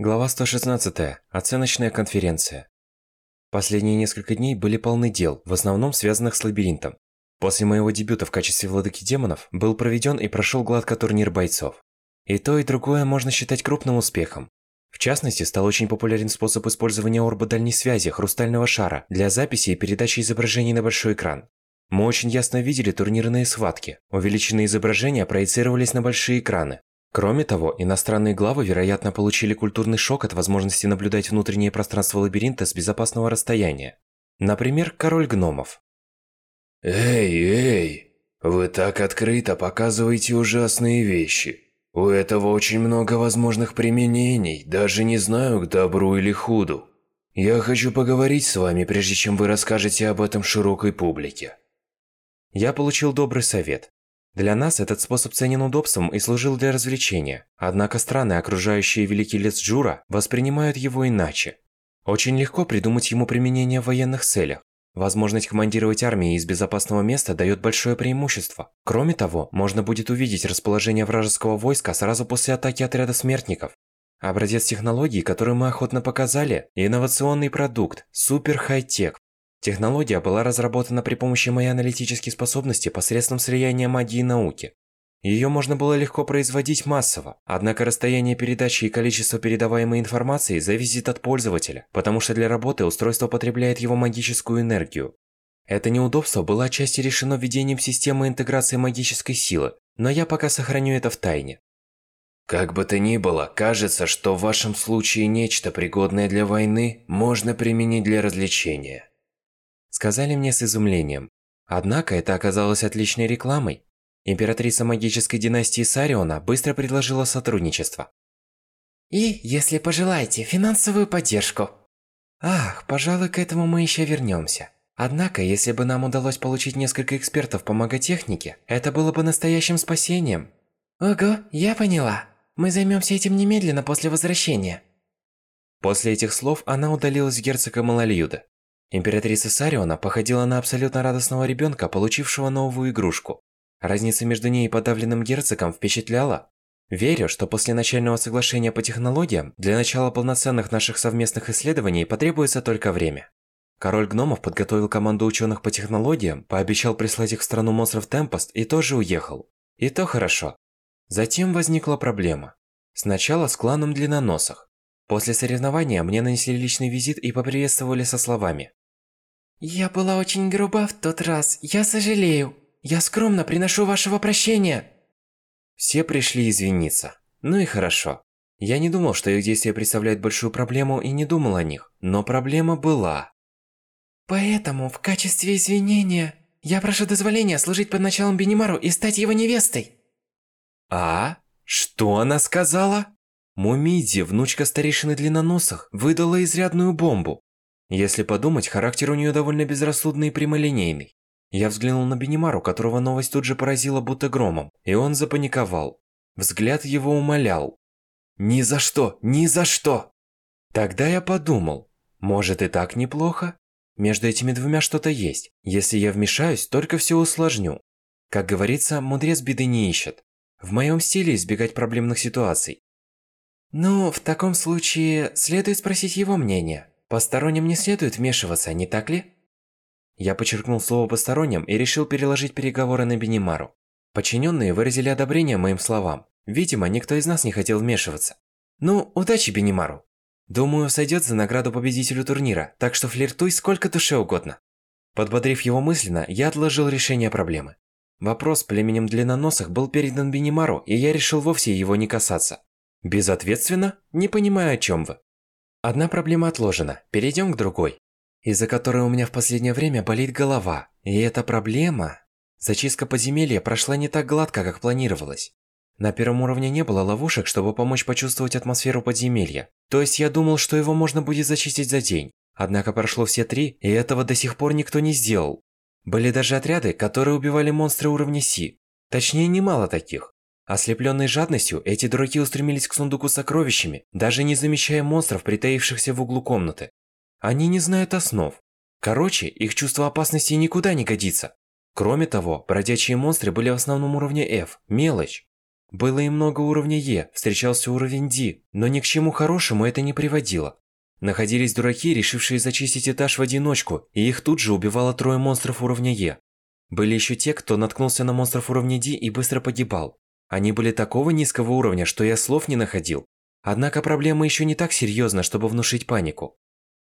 Глава 116. Оценочная конференция. Последние несколько дней были полны дел, в основном связанных с лабиринтом. После моего дебюта в качестве владыки демонов был проведен и прошел гладко турнир бойцов. И то, и другое можно считать крупным успехом. В частности, стал очень популярен способ использования орба дальней связи хрустального шара для записи и передачи изображений на большой экран. Мы очень ясно видели турнирные схватки. Увеличенные изображения проецировались на большие экраны, Кроме того, иностранные главы, вероятно, получили культурный шок от возможности наблюдать внутреннее пространство лабиринта с безопасного расстояния. Например, король гномов. Эй, эй, вы так открыто показываете ужасные вещи. У этого очень много возможных применений, даже не знаю, к добру или худу. Я хочу поговорить с вами, прежде чем вы расскажете об этом широкой публике. Я получил добрый совет. Для нас этот способ ценен удобством и служил для развлечения. Однако страны, окружающие Великий лес Джура, воспринимают его иначе. Очень легко придумать ему применение в военных целях. Возможность командировать армией из безопасного места дает большое преимущество. Кроме того, можно будет увидеть расположение вражеского войска сразу после атаки отряда смертников. Образец технологии, который мы охотно показали, инновационный продукт, супер хай-тек, Технология была разработана при помощи моей аналитической способности посредством слияния магии и науки. Ее можно было легко производить массово, однако расстояние передачи и количество передаваемой информации зависит от пользователя, потому что для работы устройство потребляет его магическую энергию. Это неудобство было отчасти решено введением системы интеграции магической силы, но я пока сохраню это в тайне. Как бы то ни было, кажется, что в вашем случае нечто пригодное для войны можно применить для развлечения. Сказали мне с изумлением. Однако это оказалось отличной рекламой. Императрица магической династии Сариона быстро предложила сотрудничество. И, если пожелаете, финансовую поддержку. Ах, пожалуй, к этому мы еще вернемся. Однако, если бы нам удалось получить несколько экспертов по маготехнике, это было бы настоящим спасением. Ого, я поняла. Мы займемся этим немедленно после возвращения. После этих слов она удалилась в герцога Малальюда. Императрица Сариона походила на абсолютно радостного ребенка, получившего новую игрушку. Разница между ней и подавленным герцогом впечатляла. Верю, что после начального соглашения по технологиям, для начала полноценных наших совместных исследований потребуется только время. Король гномов подготовил команду ученых по технологиям, пообещал прислать их в страну монстров Темпост и тоже уехал. И то хорошо. Затем возникла проблема. Сначала с кланом длинноносых. После соревнования мне нанесли личный визит и поприветствовали со словами «Я была очень груба в тот раз, я сожалею. Я скромно приношу вашего прощения». Все пришли извиниться. Ну и хорошо. Я не думал, что их действия представляют большую проблему и не думал о них, но проблема была. Поэтому, в качестве извинения, я прошу дозволения служить под началом Бенимару и стать его невестой. А? Что она сказала? Мумиди, внучка старейшины длинноносых, выдала изрядную бомбу. Если подумать, характер у нее довольно безрассудный и прямолинейный. Я взглянул на Бенимару, которого новость тут же поразила будто громом, и он запаниковал. Взгляд его умолял. «Ни за что! Ни за что!» Тогда я подумал, может и так неплохо? Между этими двумя что-то есть. Если я вмешаюсь, только все усложню. Как говорится, мудрец беды не ищет. В моем стиле избегать проблемных ситуаций. Ну, в таком случае, следует спросить его мнение. Посторонним не следует вмешиваться, не так ли? Я подчеркнул слово «посторонним» и решил переложить переговоры на Бенимару. Подчиненные выразили одобрение моим словам. Видимо, никто из нас не хотел вмешиваться. Ну, удачи Бенимару. Думаю, сойдет за награду победителю турнира, так что флиртуй сколько душе угодно. Подбодрив его мысленно, я отложил решение проблемы. Вопрос племенем длинноносых был передан Бенимару, и я решил вовсе его не касаться. Безответственно? Не понимаю, о чем вы. Одна проблема отложена, перейдем к другой, из-за которой у меня в последнее время болит голова. И эта проблема... Зачистка подземелья прошла не так гладко, как планировалось. На первом уровне не было ловушек, чтобы помочь почувствовать атмосферу подземелья. То есть я думал, что его можно будет зачистить за день. Однако прошло все три, и этого до сих пор никто не сделал. Были даже отряды, которые убивали монстры уровня Си. Точнее, немало таких. Ослепленные жадностью, эти дураки устремились к сундуку с сокровищами, даже не замечая монстров, притаившихся в углу комнаты. Они не знают основ. Короче, их чувство опасности никуда не годится. Кроме того, бродячие монстры были в основном уровня F, мелочь. Было и много уровня Е, встречался уровень Д, но ни к чему хорошему это не приводило. Находились дураки, решившие зачистить этаж в одиночку, и их тут же убивало трое монстров уровня Е. Были еще те, кто наткнулся на монстров уровня D и быстро погибал. Они были такого низкого уровня, что я слов не находил. Однако проблема еще не так серьезна, чтобы внушить панику.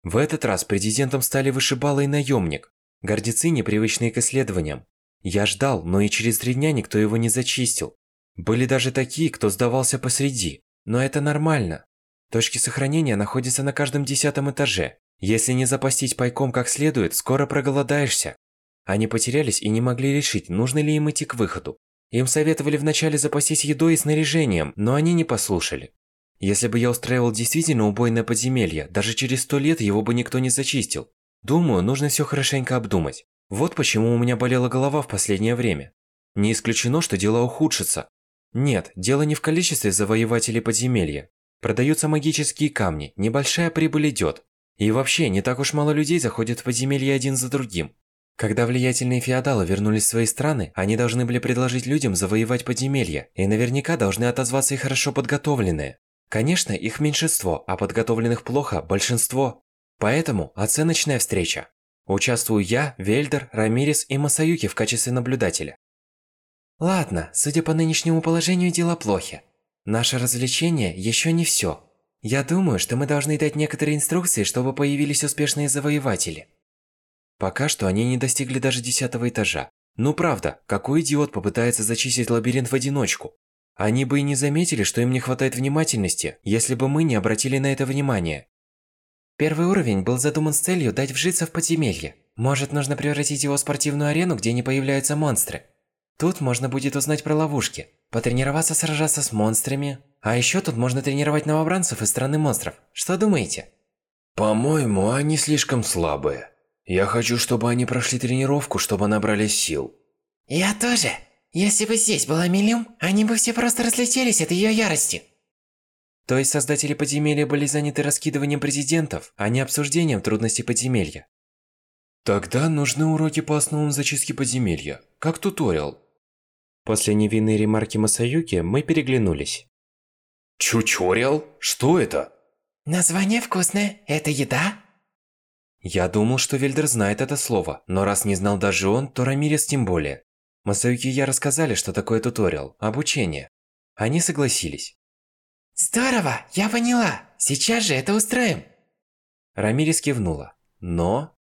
В этот раз президентом стали вышибала и наемник, гордецы, непривычные к исследованиям. Я ждал, но и через три дня никто его не зачистил. Были даже такие, кто сдавался посреди, но это нормально. Точки сохранения находятся на каждом десятом этаже. Если не запастись пайком как следует, скоро проголодаешься. Они потерялись и не могли решить, нужно ли им идти к выходу. Им советовали вначале запастись едой и снаряжением, но они не послушали. Если бы я устраивал действительно убойное подземелье, даже через сто лет его бы никто не зачистил. Думаю, нужно все хорошенько обдумать. Вот почему у меня болела голова в последнее время. Не исключено, что дела ухудшатся. Нет, дело не в количестве завоевателей подземелья. Продаются магические камни, небольшая прибыль идет. И вообще, не так уж мало людей заходят в подземелье один за другим. Когда влиятельные феодалы вернулись в свои страны, они должны были предложить людям завоевать подземелья, и наверняка должны отозваться и хорошо подготовленные. Конечно, их меньшинство, а подготовленных плохо – большинство. Поэтому оценочная встреча. Участвую я, Вельдер, Рамирес и Масаюки в качестве наблюдателя. Ладно, судя по нынешнему положению, дела плохи. Наше развлечение еще не все. Я думаю, что мы должны дать некоторые инструкции, чтобы появились успешные завоеватели. Пока что они не достигли даже десятого этажа. Ну правда, какой идиот попытается зачистить лабиринт в одиночку? Они бы и не заметили, что им не хватает внимательности, если бы мы не обратили на это внимание. Первый уровень был задуман с целью дать вжиться в подземелье. Может, нужно превратить его в спортивную арену, где не появляются монстры. Тут можно будет узнать про ловушки, потренироваться сражаться с монстрами. А еще тут можно тренировать новобранцев из страны монстров. Что думаете? По-моему, они слишком слабые. Я хочу, чтобы они прошли тренировку, чтобы набрали сил. Я тоже. Если бы здесь была Милюм, они бы все просто разлетелись от ее ярости. То есть создатели подземелья были заняты раскидыванием президентов, а не обсуждением трудностей подземелья. Тогда нужны уроки по основам зачистки подземелья, как туториал. После невинной ремарки Масаюки мы переглянулись. Чучорил? Что это? Название вкусное. Это еда? Я думал, что Вельдер знает это слово, но раз не знал даже он, то Рамирес тем более. Масаюки и я рассказали, что такое туториал, обучение. Они согласились. Здорово, я поняла. Сейчас же это устроим. Рамирес кивнула. Но...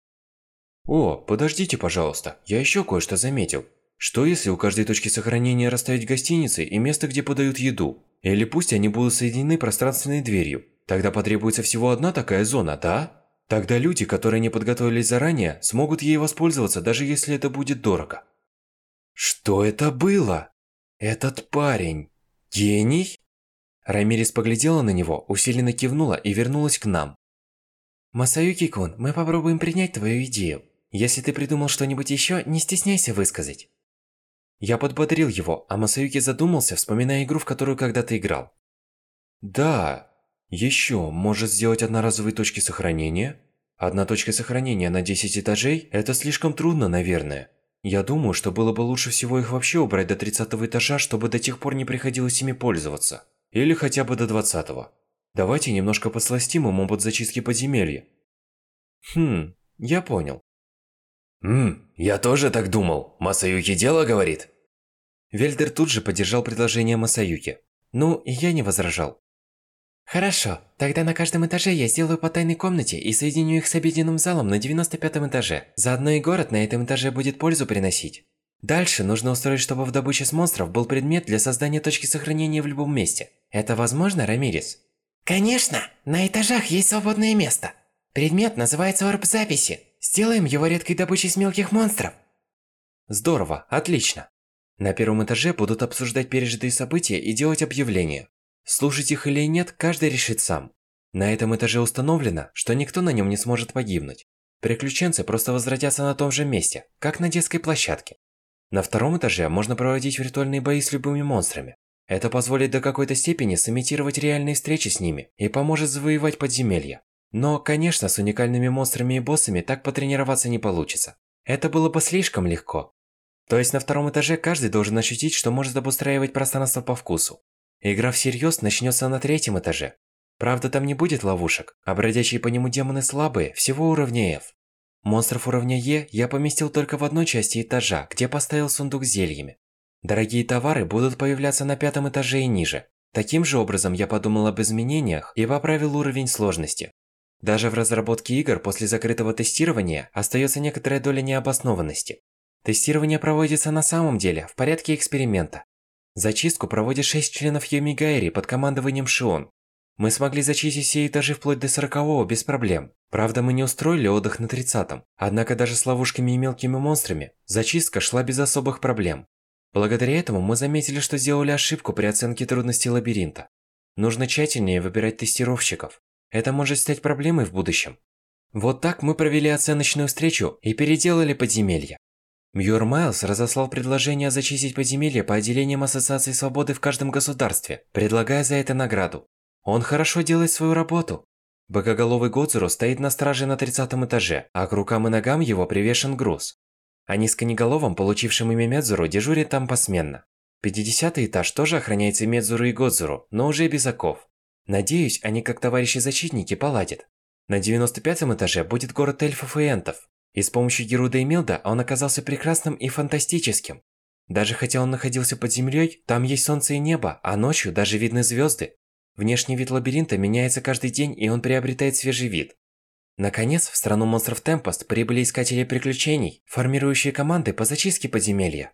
О, подождите, пожалуйста, я еще кое-что заметил. Что если у каждой точки сохранения расставить гостиницы и место, где подают еду? Или пусть они будут соединены пространственной дверью. Тогда потребуется всего одна такая зона, да? Тогда люди, которые не подготовились заранее, смогут ей воспользоваться, даже если это будет дорого. Что это было? Этот парень... Гений? Рамирис поглядела на него, усиленно кивнула и вернулась к нам. Масаюки-кун, мы попробуем принять твою идею. Если ты придумал что-нибудь еще, не стесняйся высказать. Я подбодрил его, а Масаюки задумался, вспоминая игру, в которую когда-то играл. Да, еще, может сделать одноразовые точки сохранения? Одна точка сохранения на 10 этажей – это слишком трудно, наверное. Я думаю, что было бы лучше всего их вообще убрать до 30 этажа, чтобы до тех пор не приходилось ими пользоваться. Или хотя бы до 20 -го. Давайте немножко подсластим им опыт зачистки подземелья. Хм, я понял. Ммм, я тоже так думал. Масаюки дело говорит. Вельдер тут же поддержал предложение Масаюки. Ну, я не возражал. Хорошо, тогда на каждом этаже я сделаю по тайной комнате и соединю их с обеденным залом на 95 этаже. Заодно и город на этом этаже будет пользу приносить. Дальше нужно устроить, чтобы в добыче с монстров был предмет для создания точки сохранения в любом месте. Это возможно, Рамирес? Конечно! На этажах есть свободное место. Предмет называется орб записи. Сделаем его редкой добычей с мелких монстров. Здорово, отлично. На первом этаже будут обсуждать пережитые события и делать объявления. Слушать их или нет, каждый решит сам. На этом этаже установлено, что никто на нем не сможет погибнуть. Приключенцы просто возвратятся на том же месте, как на детской площадке. На втором этаже можно проводить виртуальные бои с любыми монстрами. Это позволит до какой-то степени сымитировать реальные встречи с ними и поможет завоевать подземелья. Но, конечно, с уникальными монстрами и боссами так потренироваться не получится. Это было бы слишком легко. То есть на втором этаже каждый должен ощутить, что может обустраивать пространство по вкусу. Игра всерьез начнется на третьем этаже. Правда, там не будет ловушек, а бродячие по нему демоны слабые, всего уровня F. Монстров уровня Е я поместил только в одной части этажа, где поставил сундук с зельями. Дорогие товары будут появляться на пятом этаже и ниже. Таким же образом я подумал об изменениях и поправил уровень сложности. Даже в разработке игр после закрытого тестирования остается некоторая доля необоснованности. Тестирование проводится на самом деле в порядке эксперимента. Зачистку проводит 6 членов Йомигайри под командованием Шион. Мы смогли зачистить все этажи вплоть до 40 без проблем. Правда, мы не устроили отдых на 30-м. Однако даже с ловушками и мелкими монстрами зачистка шла без особых проблем. Благодаря этому мы заметили, что сделали ошибку при оценке трудности лабиринта. Нужно тщательнее выбирать тестировщиков. Это может стать проблемой в будущем. Вот так мы провели оценочную встречу и переделали подземелье. Мьюр Майлз разослал предложение зачистить подземелье по отделениям Ассоциации Свободы в каждом государстве, предлагая за это награду. Он хорошо делает свою работу. Богоголовый Годзуру стоит на страже на 30 этаже, а к рукам и ногам его привешен груз. А низконеголовым, получившим имя Медзуру, дежурит там посменно. 50 этаж тоже охраняется Медзуру и Годзуру, но уже без оков. Надеюсь, они как товарищи-защитники поладят. На 95 этаже будет город эльфов и энтов. И с помощью Геруда и Милда он оказался прекрасным и фантастическим. Даже хотя он находился под землей, там есть солнце и небо, а ночью даже видны звезды. Внешний вид лабиринта меняется каждый день, и он приобретает свежий вид. Наконец, в страну монстров Темпост прибыли искатели приключений, формирующие команды по зачистке подземелья.